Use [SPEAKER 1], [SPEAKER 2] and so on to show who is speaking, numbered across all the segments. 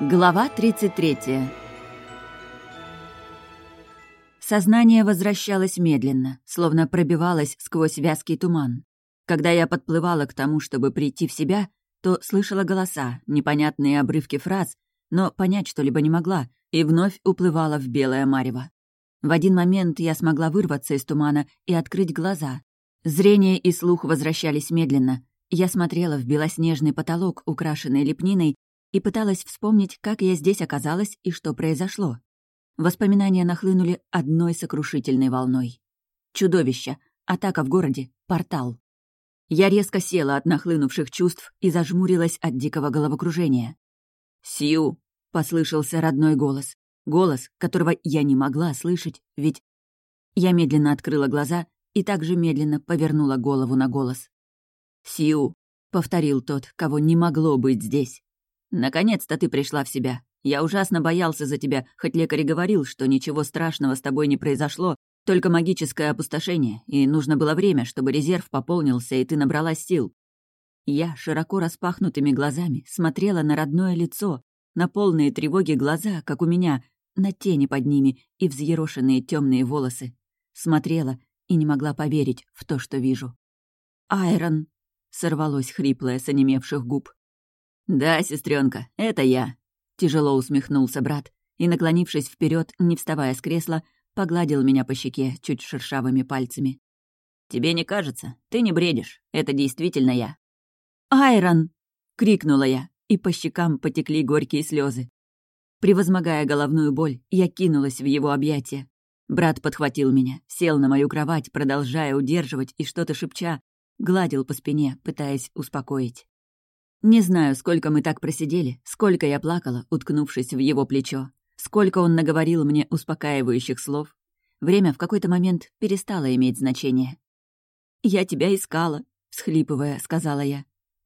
[SPEAKER 1] Глава 33 Сознание возвращалось медленно, словно пробивалось сквозь вязкий туман. Когда я подплывала к тому, чтобы прийти в себя, то слышала голоса, непонятные обрывки фраз, но понять что-либо не могла, и вновь уплывала в белое марево. В один момент я смогла вырваться из тумана и открыть глаза. Зрение и слух возвращались медленно. Я смотрела в белоснежный потолок, украшенный лепниной, и пыталась вспомнить, как я здесь оказалась и что произошло. Воспоминания нахлынули одной сокрушительной волной. Чудовище, атака в городе, портал. Я резко села от нахлынувших чувств и зажмурилась от дикого головокружения. «Сью!» — послышался родной голос. Голос, которого я не могла слышать, ведь... Я медленно открыла глаза и также медленно повернула голову на голос. «Сью!» — повторил тот, кого не могло быть здесь. «Наконец-то ты пришла в себя. Я ужасно боялся за тебя, хоть лекарь и говорил, что ничего страшного с тобой не произошло, только магическое опустошение, и нужно было время, чтобы резерв пополнился, и ты набралась сил». Я широко распахнутыми глазами смотрела на родное лицо, на полные тревоги глаза, как у меня, на тени под ними и взъерошенные темные волосы. Смотрела и не могла поверить в то, что вижу. «Айрон!» — сорвалось хриплое с онемевших губ. «Да, сестренка, это я», — тяжело усмехнулся брат и, наклонившись вперед, не вставая с кресла, погладил меня по щеке чуть шершавыми пальцами. «Тебе не кажется? Ты не бредишь. Это действительно я». «Айрон!» — крикнула я, и по щекам потекли горькие слезы. Превозмогая головную боль, я кинулась в его объятия. Брат подхватил меня, сел на мою кровать, продолжая удерживать и что-то шепча, гладил по спине, пытаясь успокоить. Не знаю, сколько мы так просидели, сколько я плакала, уткнувшись в его плечо, сколько он наговорил мне успокаивающих слов. Время в какой-то момент перестало иметь значение. «Я тебя искала», — схлипывая, сказала я.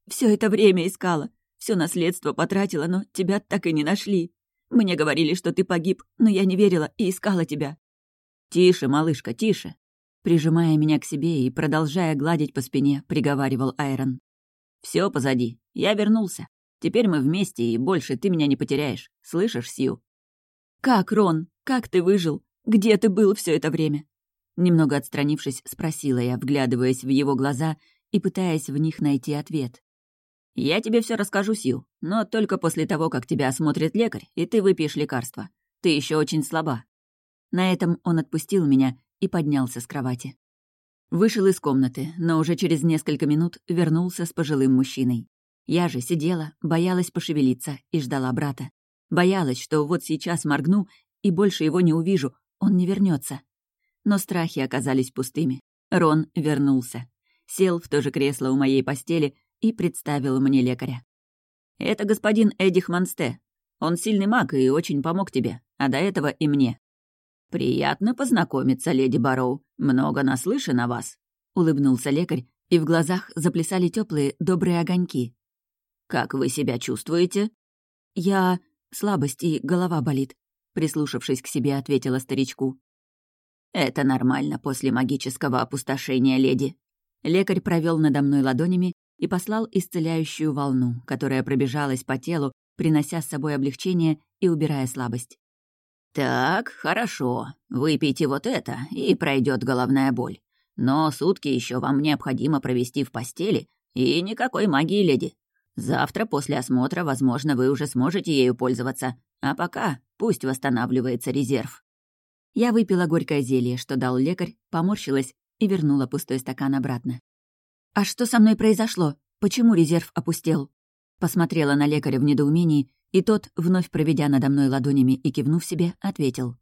[SPEAKER 1] Все это время искала, все наследство потратила, но тебя так и не нашли. Мне говорили, что ты погиб, но я не верила и искала тебя». «Тише, малышка, тише», прижимая меня к себе и продолжая гладить по спине, приговаривал Айрон. Все позади. Я вернулся. Теперь мы вместе, и больше ты меня не потеряешь. Слышишь, Сью?» «Как, Рон? Как ты выжил? Где ты был все это время?» Немного отстранившись, спросила я, вглядываясь в его глаза и пытаясь в них найти ответ. «Я тебе все расскажу, Сью, но только после того, как тебя осмотрит лекарь, и ты выпьешь лекарство. Ты еще очень слаба». На этом он отпустил меня и поднялся с кровати. Вышел из комнаты, но уже через несколько минут вернулся с пожилым мужчиной. Я же сидела, боялась пошевелиться и ждала брата. Боялась, что вот сейчас моргну и больше его не увижу, он не вернется. Но страхи оказались пустыми. Рон вернулся. Сел в то же кресло у моей постели и представил мне лекаря. «Это господин Эдих Мансте. Он сильный маг и очень помог тебе, а до этого и мне. «Приятно познакомиться, леди Бароу. Много наслышан о вас», — улыбнулся лекарь, и в глазах заплясали теплые, добрые огоньки. «Как вы себя чувствуете?» «Я... слабость и голова болит», — прислушавшись к себе, ответила старичку. «Это нормально после магического опустошения, леди». Лекарь провел надо мной ладонями и послал исцеляющую волну, которая пробежалась по телу, принося с собой облегчение и убирая слабость. «Так, хорошо. Выпейте вот это, и пройдет головная боль. Но сутки еще вам необходимо провести в постели, и никакой магии, леди. Завтра после осмотра, возможно, вы уже сможете ею пользоваться, а пока пусть восстанавливается резерв». Я выпила горькое зелье, что дал лекарь, поморщилась и вернула пустой стакан обратно. «А что со мной произошло? Почему резерв опустел?» Посмотрела на лекаря в недоумении и тот, вновь проведя надо мной ладонями и кивнув себе, ответил.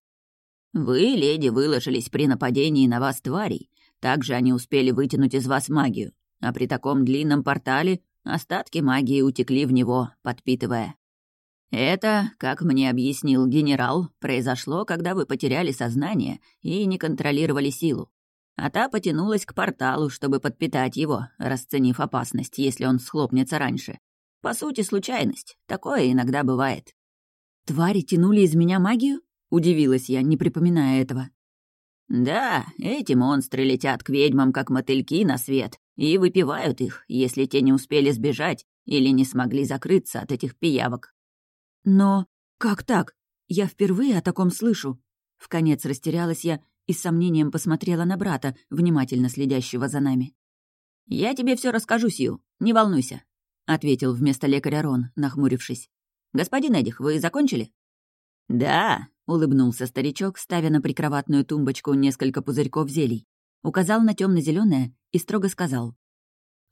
[SPEAKER 1] «Вы, леди, выложились при нападении на вас тварей. Также они успели вытянуть из вас магию. А при таком длинном портале остатки магии утекли в него, подпитывая. Это, как мне объяснил генерал, произошло, когда вы потеряли сознание и не контролировали силу. А та потянулась к порталу, чтобы подпитать его, расценив опасность, если он схлопнется раньше. По сути, случайность. Такое иногда бывает. «Твари тянули из меня магию?» — удивилась я, не припоминая этого. «Да, эти монстры летят к ведьмам, как мотыльки на свет, и выпивают их, если те не успели сбежать или не смогли закрыться от этих пиявок. Но как так? Я впервые о таком слышу. В конец растерялась я и с сомнением посмотрела на брата, внимательно следящего за нами. «Я тебе все расскажу, Сью, не волнуйся», — ответил вместо лекаря Рон, нахмурившись. «Господин Эдих, вы закончили?» «Да», — улыбнулся старичок, ставя на прикроватную тумбочку несколько пузырьков зелий. Указал на темно зеленое и строго сказал.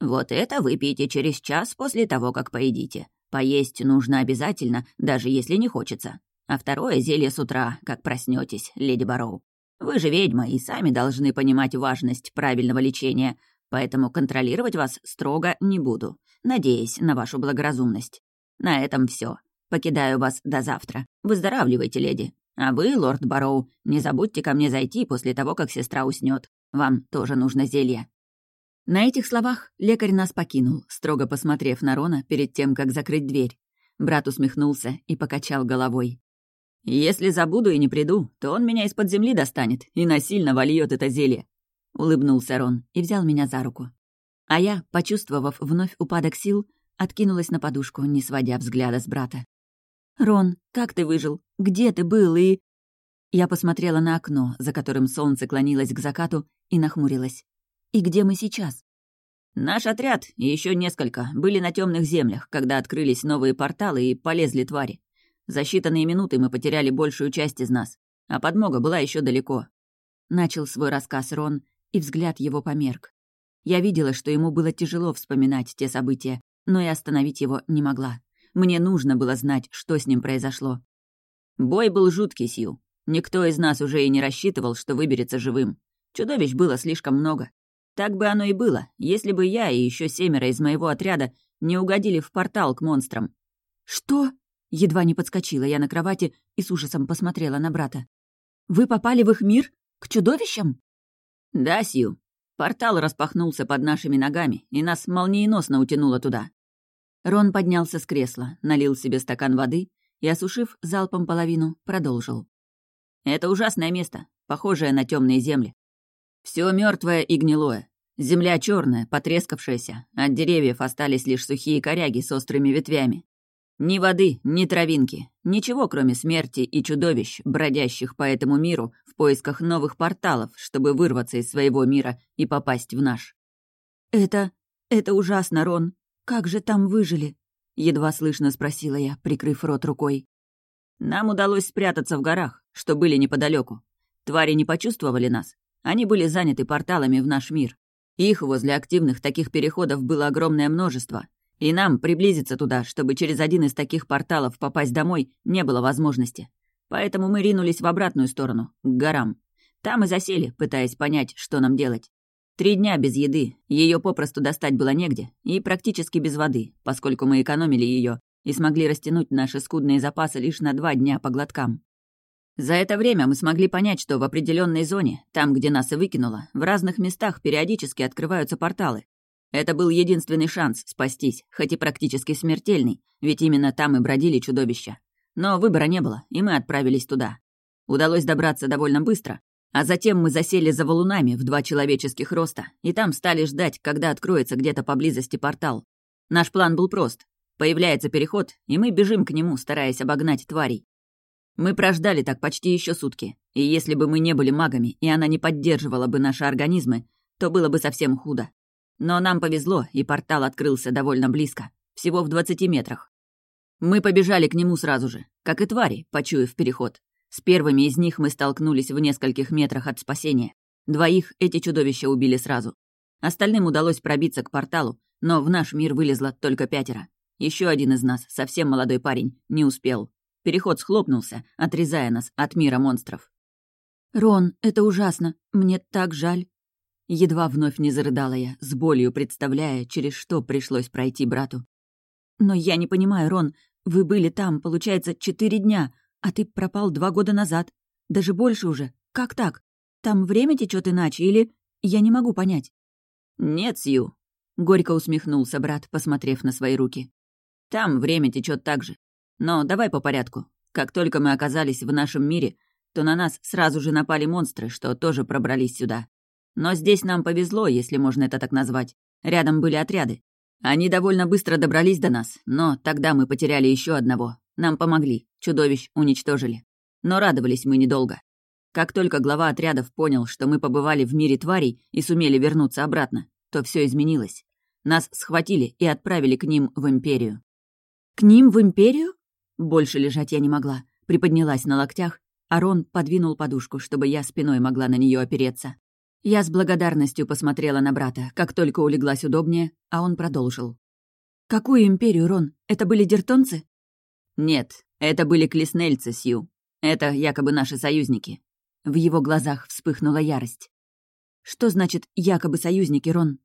[SPEAKER 1] «Вот это выпейте через час после того, как поедите. Поесть нужно обязательно, даже если не хочется. А второе зелье с утра, как проснетесь, леди Бароу. Вы же ведьма и сами должны понимать важность правильного лечения, поэтому контролировать вас строго не буду, надеясь на вашу благоразумность. На этом все. Покидаю вас до завтра. Выздоравливайте, леди. А вы, лорд Бароу, не забудьте ко мне зайти после того, как сестра уснет. Вам тоже нужно зелье». На этих словах лекарь нас покинул, строго посмотрев на Рона перед тем, как закрыть дверь. Брат усмехнулся и покачал головой. «Если забуду и не приду, то он меня из-под земли достанет и насильно вольет это зелье», — улыбнулся Рон и взял меня за руку. А я, почувствовав вновь упадок сил, откинулась на подушку, не сводя взгляда с брата. «Рон, как ты выжил? Где ты был и...» Я посмотрела на окно, за которым солнце клонилось к закату, и нахмурилась. «И где мы сейчас?» «Наш отряд и еще несколько были на темных землях, когда открылись новые порталы и полезли твари. За считанные минуты мы потеряли большую часть из нас, а подмога была еще далеко». Начал свой рассказ Рон, и взгляд его померк. Я видела, что ему было тяжело вспоминать те события, но и остановить его не могла. Мне нужно было знать, что с ним произошло. Бой был жуткий, Сью. Никто из нас уже и не рассчитывал, что выберется живым. Чудовищ было слишком много. Так бы оно и было, если бы я и еще семеро из моего отряда не угодили в портал к монстрам. «Что?» — едва не подскочила я на кровати и с ужасом посмотрела на брата. «Вы попали в их мир? К чудовищам?» «Да, Сью. Портал распахнулся под нашими ногами, и нас молниеносно утянуло туда». Рон поднялся с кресла, налил себе стакан воды и, осушив залпом половину, продолжил. «Это ужасное место, похожее на темные земли. Все мертвое и гнилое. Земля черная, потрескавшаяся. От деревьев остались лишь сухие коряги с острыми ветвями. Ни воды, ни травинки. Ничего, кроме смерти и чудовищ, бродящих по этому миру в поисках новых порталов, чтобы вырваться из своего мира и попасть в наш. «Это... это ужасно, Рон. Как же там выжили?» Едва слышно спросила я, прикрыв рот рукой. «Нам удалось спрятаться в горах, что были неподалеку. Твари не почувствовали нас, они были заняты порталами в наш мир. Их возле активных таких переходов было огромное множество. И нам приблизиться туда, чтобы через один из таких порталов попасть домой, не было возможности. Поэтому мы ринулись в обратную сторону, к горам. Там и засели, пытаясь понять, что нам делать. Три дня без еды, ее попросту достать было негде, и практически без воды, поскольку мы экономили ее и смогли растянуть наши скудные запасы лишь на два дня по глоткам. За это время мы смогли понять, что в определенной зоне, там, где нас и выкинуло, в разных местах периодически открываются порталы. Это был единственный шанс спастись, хоть и практически смертельный, ведь именно там и бродили чудовища. Но выбора не было, и мы отправились туда. Удалось добраться довольно быстро, а затем мы засели за валунами в два человеческих роста, и там стали ждать, когда откроется где-то поблизости портал. Наш план был прост. Появляется переход, и мы бежим к нему, стараясь обогнать тварей. Мы прождали так почти еще сутки, и если бы мы не были магами, и она не поддерживала бы наши организмы, то было бы совсем худо. Но нам повезло, и портал открылся довольно близко, всего в 20 метрах. Мы побежали к нему сразу же, как и твари, почуяв переход. С первыми из них мы столкнулись в нескольких метрах от спасения. Двоих эти чудовища убили сразу. Остальным удалось пробиться к порталу, но в наш мир вылезло только пятеро. Еще один из нас, совсем молодой парень, не успел. Переход схлопнулся, отрезая нас от мира монстров. «Рон, это ужасно. Мне так жаль». Едва вновь не зарыдала я, с болью представляя, через что пришлось пройти брату. «Но я не понимаю, Рон, вы были там, получается, четыре дня, а ты пропал два года назад. Даже больше уже. Как так? Там время течет иначе или... Я не могу понять». «Нет, Сью», — горько усмехнулся брат, посмотрев на свои руки. «Там время течет так же. Но давай по порядку. Как только мы оказались в нашем мире, то на нас сразу же напали монстры, что тоже пробрались сюда. Но здесь нам повезло, если можно это так назвать. Рядом были отряды. Они довольно быстро добрались до нас, но тогда мы потеряли еще одного. Нам помогли, чудовищ уничтожили. Но радовались мы недолго. Как только глава отрядов понял, что мы побывали в мире тварей и сумели вернуться обратно, то все изменилось. Нас схватили и отправили к ним в Империю. «К ним в Империю?» Больше лежать я не могла. Приподнялась на локтях, а Рон подвинул подушку, чтобы я спиной могла на нее опереться. Я с благодарностью посмотрела на брата, как только улеглась удобнее, а он продолжил. «Какую империю, Рон? Это были дертонцы?» «Нет, это были клеснельцы, Сью. Это якобы наши союзники». В его глазах вспыхнула ярость. «Что значит «якобы союзники», Рон?»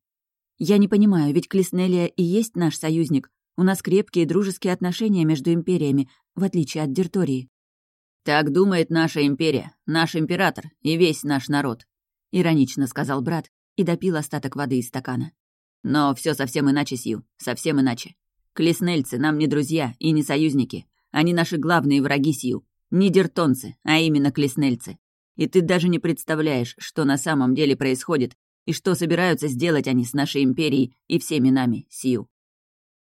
[SPEAKER 1] «Я не понимаю, ведь Клеснелия и есть наш союзник. У нас крепкие дружеские отношения между империями, в отличие от Дертории». «Так думает наша империя, наш император и весь наш народ», — иронично сказал брат и допил остаток воды из стакана. Но все совсем иначе, Сью, совсем иначе. Клеснельцы нам не друзья и не союзники. Они наши главные враги, Сью. Не дертонцы, а именно клеснельцы. И ты даже не представляешь, что на самом деле происходит и что собираются сделать они с нашей империей и всеми нами, Сью.